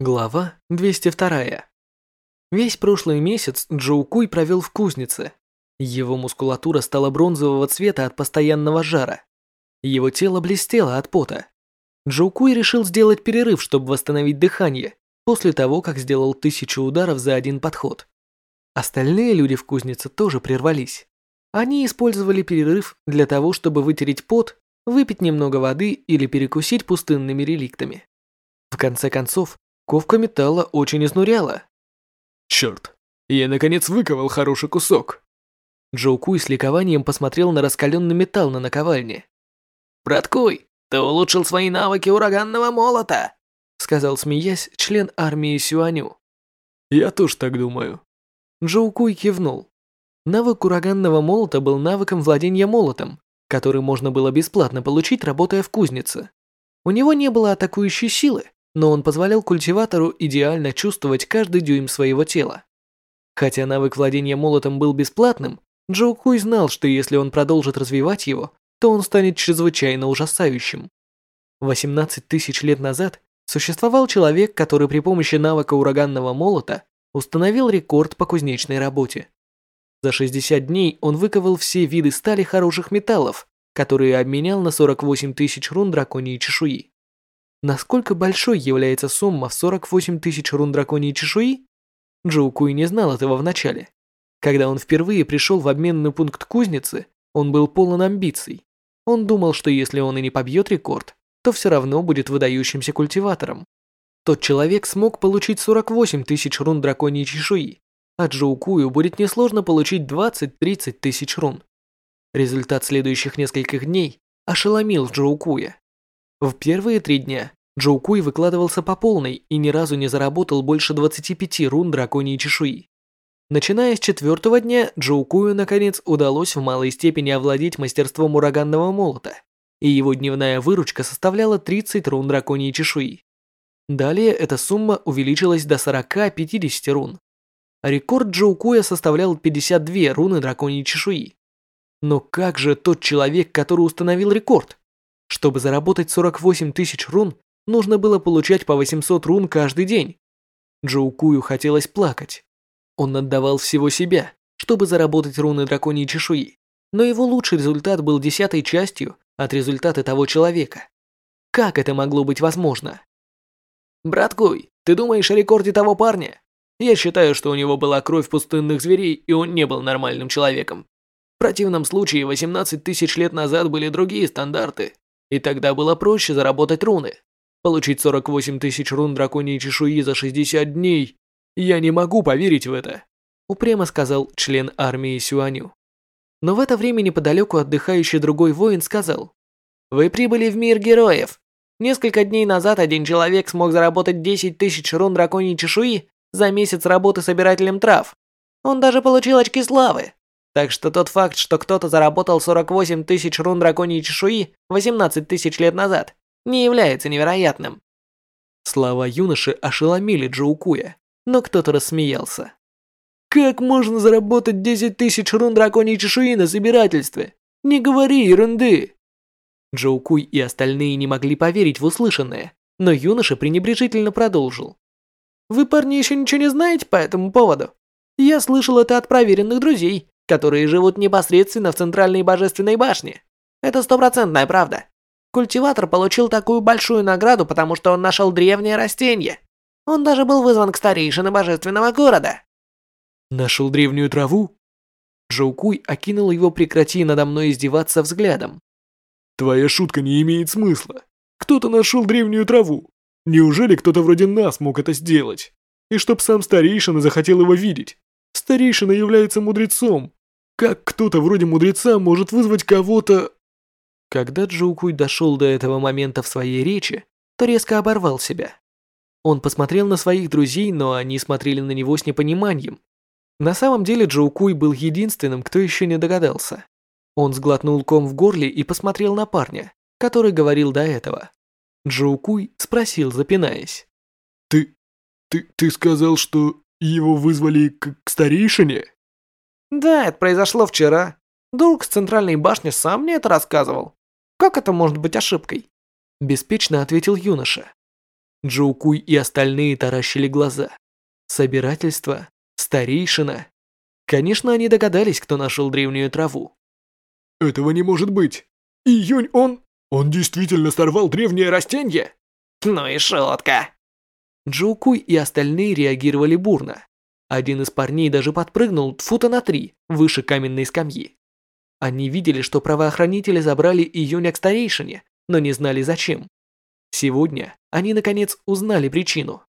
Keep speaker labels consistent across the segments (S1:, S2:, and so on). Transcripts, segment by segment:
S1: Глава 202. Весь прошлый месяц Джоу Куй провел в кузнице. Его мускулатура стала бронзового цвета от постоянного жара. Его тело блестело от пота. Джоу Куй решил сделать перерыв, чтобы восстановить дыхание, после того, как сделал тысячу ударов за один подход. Остальные люди в кузнице тоже прервались. Они использовали перерыв для того, чтобы вытереть пот, выпить немного воды или перекусить пустынными реликтами. В конце концов, Ковка металла очень изнуряла.
S2: Черт, я наконец выковал хороший кусок.
S1: Джоу Куй с ликованием посмотрел на раскаленный металл на наковальне.
S3: «Брат Куй, ты улучшил свои навыки ураганного молота!»
S1: сказал, смеясь, член армии Сюаню.
S2: «Я тоже так думаю».
S1: Джоу Куй кивнул. Навык ураганного молота был навыком владения молотом, который можно было бесплатно получить, работая в кузнице. У него не было атакующей силы, но он позволял культиватору идеально чувствовать каждый дюйм своего тела. Хотя навык владения молотом был бесплатным, Джоу Куй знал, что если он продолжит развивать его, то он станет чрезвычайно ужасающим. 18 тысяч лет назад существовал человек, который при помощи навыка ураганного молота установил рекорд по кузнечной работе. За 60 дней он выковал все виды стали хороших металлов, которые обменял на 48 тысяч рун драконьей чешуи. Насколько большой является сумма в 48 тысяч рун драконьей чешуи? Джоу Куй не знал этого вначале. Когда он впервые пришел в обменный пункт кузницы, он был полон амбиций. Он думал, что если он и не побьет рекорд, то все равно будет выдающимся культиватором. Тот человек смог получить 48 тысяч рун драконьей чешуи, а Джоу Кую будет несложно получить 20-30 тысяч рун. Результат следующих нескольких дней ошеломил Джоу Куя. В первые три дня Джоу Куй выкладывался по полной и ни разу не заработал больше 25 рун драконьей чешуи. Начиная с четвертого дня, Джоу Кую наконец удалось в малой степени овладеть мастерством ураганного молота, и его дневная выручка составляла 30 рун драконьей чешуи. Далее эта сумма увеличилась до 40-50 рун. Рекорд Джоу Куя составлял 52 руны драконьей чешуи. Но как же тот человек, который установил рекорд? Чтобы заработать 48 тысяч рун, нужно было получать по 800 рун каждый день. Джоу Кую хотелось плакать. Он отдавал всего себя, чтобы заработать руны драконьей чешуи, но его лучший результат был десятой частью от результата того человека. Как это могло быть возможно?
S3: «Брат Куй, ты думаешь о рекорде того парня? Я считаю, что у него была кровь пустынных зверей, и он не был нормальным человеком. В противном случае 18 тысяч лет назад были другие стандарты, и тогда было проще заработать руны. Получить 48 тысяч рун драконьей чешуи за 60 дней. Я не могу поверить в это.
S1: Упрямо сказал член армии Сюаню. Но в это время неподалеку отдыхающий другой воин сказал.
S3: Вы прибыли в мир героев. Несколько дней назад один человек смог заработать 10 тысяч рун драконьей чешуи за месяц работы собирателем трав. Он даже получил очки славы. Так что тот факт, что кто-то заработал 48 тысяч рун драконьей чешуи 18 тысяч лет назад, не является невероятным.
S1: Слова юноши ошеломили Джоукуя, но кто-то рассмеялся.
S2: «Как можно заработать 10 тысяч рун драконьей чешуи на собирательстве? Не говори ерунды!»
S1: Джоукуй и остальные не могли поверить в услышанное, но юноша пренебрежительно продолжил.
S3: «Вы, парни, еще ничего не знаете по этому поводу? Я слышал это от проверенных друзей, которые живут непосредственно в центральной божественной башне. Это стопроцентная правда. Культиватор получил такую большую награду, потому что он нашел древнее растение. Он даже был вызван к старейшине божественного города.
S2: Нашел древнюю траву?
S1: Жоукуй окинул его прекрати надо мной издеваться взглядом.
S2: Твоя шутка не имеет смысла. Кто-то нашел древнюю траву. Неужели кто-то вроде нас мог это сделать? И чтоб сам старейшина захотел его видеть. Старейшина является мудрецом, как кто-то вроде мудреца может вызвать кого-то...
S1: Когда Джоукуй дошел до этого момента в своей речи, то резко оборвал себя. Он посмотрел на своих друзей, но они смотрели на него с непониманием. На самом деле Джоукуй был единственным, кто еще не догадался. Он сглотнул ком в горле и посмотрел на парня, который говорил до этого. Джоукуй спросил, запинаясь.
S2: «Ты... ты... ты сказал, что его вызвали к, к старейшине?»
S3: Да, это произошло вчера. Друг с центральной башни сам мне это рассказывал. Как это может быть ошибкой?
S1: Беспечно ответил юноша. Джоукуй и остальные таращили глаза. Собирательство? Старейшина? Конечно, они догадались, кто нашел древнюю траву.
S2: Этого не может быть. Июнь он... Он действительно сорвал древнее растение?
S3: Ну и шутка.
S1: Джоукуй и остальные реагировали бурно. Один из парней даже подпрыгнул фута на три выше каменной скамьи. Они видели, что правоохранители забрали июня к старейшине, но не знали зачем. Сегодня они наконец узнали причину.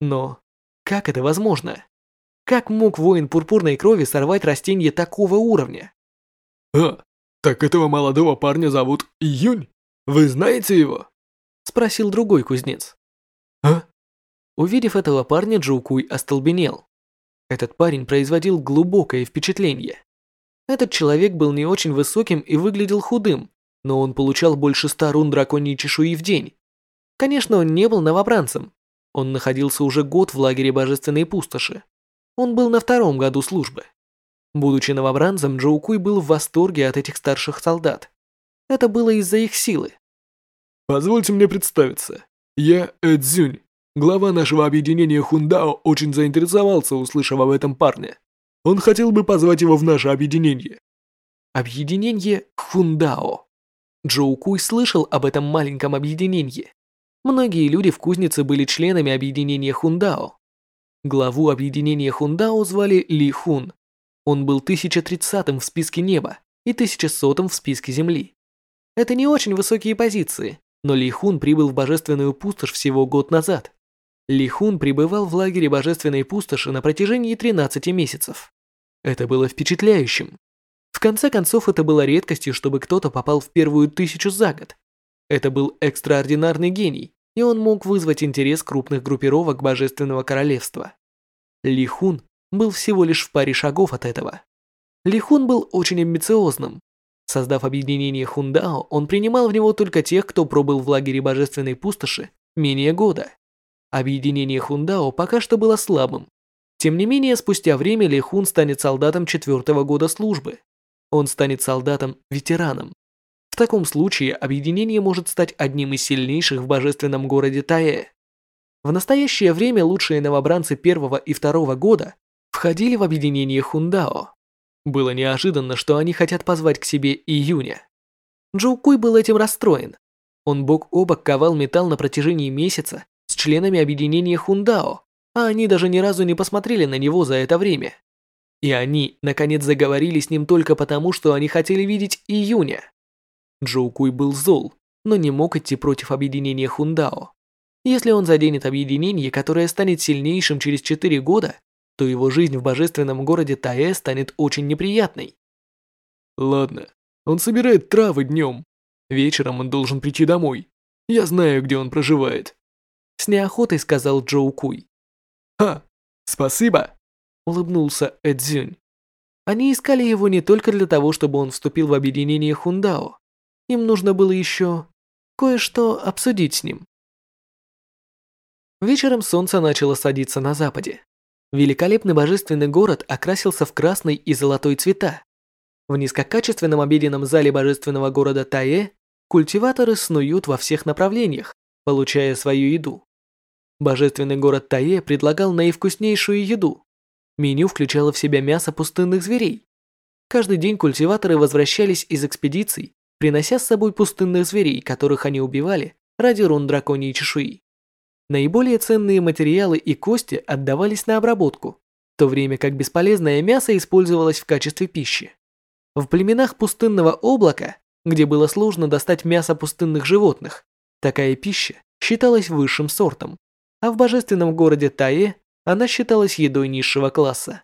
S1: Но как это возможно? Как мог воин пурпурной крови сорвать растение такого уровня?
S2: А, так этого молодого парня зовут Июнь? Вы знаете его?
S1: Спросил другой кузнец.
S2: А?
S1: Увидев этого парня, Джоукуй остолбенел. Этот парень производил глубокое впечатление. Этот человек был не очень высоким и выглядел худым, но он получал больше ста рун драконьей чешуи в день. Конечно, он не был новобранцем. Он находился уже год в лагере Божественной Пустоши. Он был на втором году службы. Будучи новобранцем, Джоукуй был в восторге от этих старших солдат. Это было из-за их силы.
S2: «Позвольте мне представиться. Я Эдзюнь. Глава нашего объединения Хундао очень заинтересовался, услышав об этом парне. Он хотел бы позвать его в наше объединение».
S1: Объединение Хундао. Джоу Куй слышал об этом маленьком объединении. Многие люди в кузнице были членами объединения Хундао. Главу объединения Хундао звали Ли Хун. Он был 1030-м в списке неба и 1100-м в списке земли. Это не очень высокие позиции, но Ли Хун прибыл в Божественную Пустошь всего год назад. Ли Хун пребывал в лагере Божественной Пустоши на протяжении 13 месяцев. Это было впечатляющим. В конце концов, это было редкостью, чтобы кто-то попал в первую тысячу за год. Это был экстраординарный гений, и он мог вызвать интерес крупных группировок Божественного Королевства. Ли Хун был всего лишь в паре шагов от этого. Ли Хун был очень амбициозным. Создав объединение Хундао, он принимал в него только тех, кто пробыл в лагере Божественной Пустоши менее года. Объединение Хундао пока что было слабым. Тем не менее, спустя время Ли Хун станет солдатом четвертого года службы он станет солдатом-ветераном. В таком случае объединение может стать одним из сильнейших в божественном городе Таэ. В настоящее время лучшие новобранцы первого и второго года входили в объединение Хундао. Было неожиданно, что они хотят позвать к себе июня. Джоукуй был этим расстроен. Он бок о бок ковал металл на протяжении месяца членами объединения Хундао, а они даже ни разу не посмотрели на него за это время. И они, наконец, заговорили с ним только потому, что они хотели видеть июня. Джоу Куй был зол, но не мог идти против объединения Хундао. Если он заденет объединение, которое станет сильнейшим через 4 года, то его жизнь в божественном городе Таэ станет очень неприятной.
S2: Ладно, он собирает травы днем. Вечером он должен прийти домой. Я знаю, где он проживает.
S1: С неохотой сказал Джоу Куй.
S2: Ха, спасибо
S1: улыбнулся Эдзюнь. Они искали его не только для того, чтобы он вступил в объединение Хундао. Им нужно было еще кое-что обсудить с ним. Вечером солнце начало садиться на западе. Великолепный божественный город окрасился в красный и золотой цвета. В низкокачественном обеденном зале божественного города Таэ культиваторы снуют во всех направлениях, получая свою еду. Божественный город Таэ предлагал наивкуснейшую еду, Меню включало в себя мясо пустынных зверей. Каждый день культиваторы возвращались из экспедиций, принося с собой пустынных зверей, которых они убивали ради рун драконьей чешуи. Наиболее ценные материалы и кости отдавались на обработку, в то время как бесполезное мясо использовалось в качестве пищи. В племенах пустынного облака, где было сложно достать мясо пустынных животных, такая пища считалась высшим сортом, а в божественном городе Таэ она считалась едой низшего класса.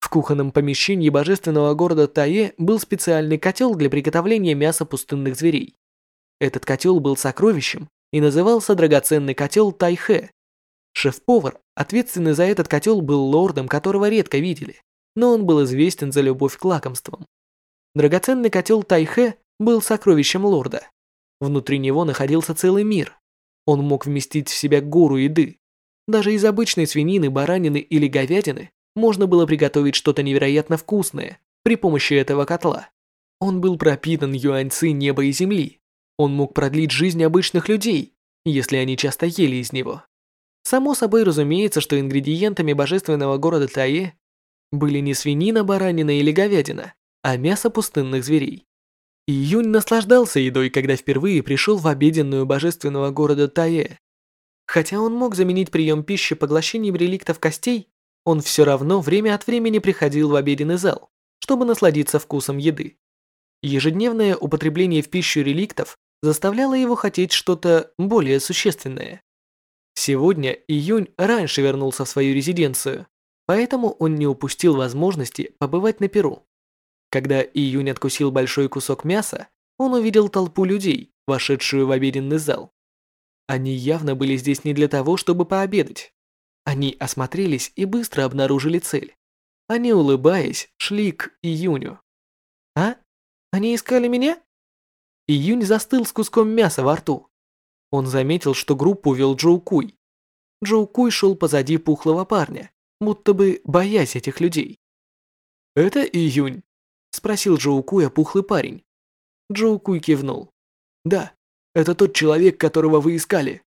S1: В кухонном помещении божественного города Таe был специальный котел для приготовления мяса пустынных зверей. Этот котел был сокровищем и назывался драгоценный котел Тайхэ. Шеф-повар, ответственный за этот котел, был лордом, которого редко видели, но он был известен за любовь к лакомствам. Драгоценный котел Тайхэ был сокровищем лорда. Внутри него находился целый мир. Он мог вместить в себя гору еды, даже из обычной свинины, баранины или говядины можно было приготовить что-то невероятно вкусное при помощи этого котла. Он был пропитан юаньцы неба и земли. Он мог продлить жизнь обычных людей. если они часто ели из него. Само собой разумеется, что ингредиентами божественного города Тае были не свинина, баранина или говядина, а мясо пустынных зверей. Июнь наслаждался едой, когда впервые пришел в обеденную божественного города Тае. Хотя он мог заменить прием пищи поглощением реликтов костей, он все равно время от времени приходил в обеденный зал, чтобы насладиться вкусом еды. Ежедневное употребление в пищу реликтов заставляло его хотеть что-то более существенное. Сегодня Июнь раньше вернулся в свою резиденцию, поэтому он не упустил возможности побывать на Перу. Когда Июнь откусил большой кусок мяса, он увидел толпу людей, вошедшую в обеденный зал. Они явно были здесь не для того, чтобы пообедать. Они осмотрелись и быстро обнаружили цель. Они, улыбаясь, шли к Июню. «А? Они искали меня?» Июнь застыл с куском мяса во рту. Он заметил, что группу вел Джоу Куй. Джоу Куй шел позади пухлого парня, будто бы боясь этих людей. «Это Июнь?» – спросил Джоу Куя пухлый парень. Джоу Куй кивнул. «Да, это тот человек, которого вы искали.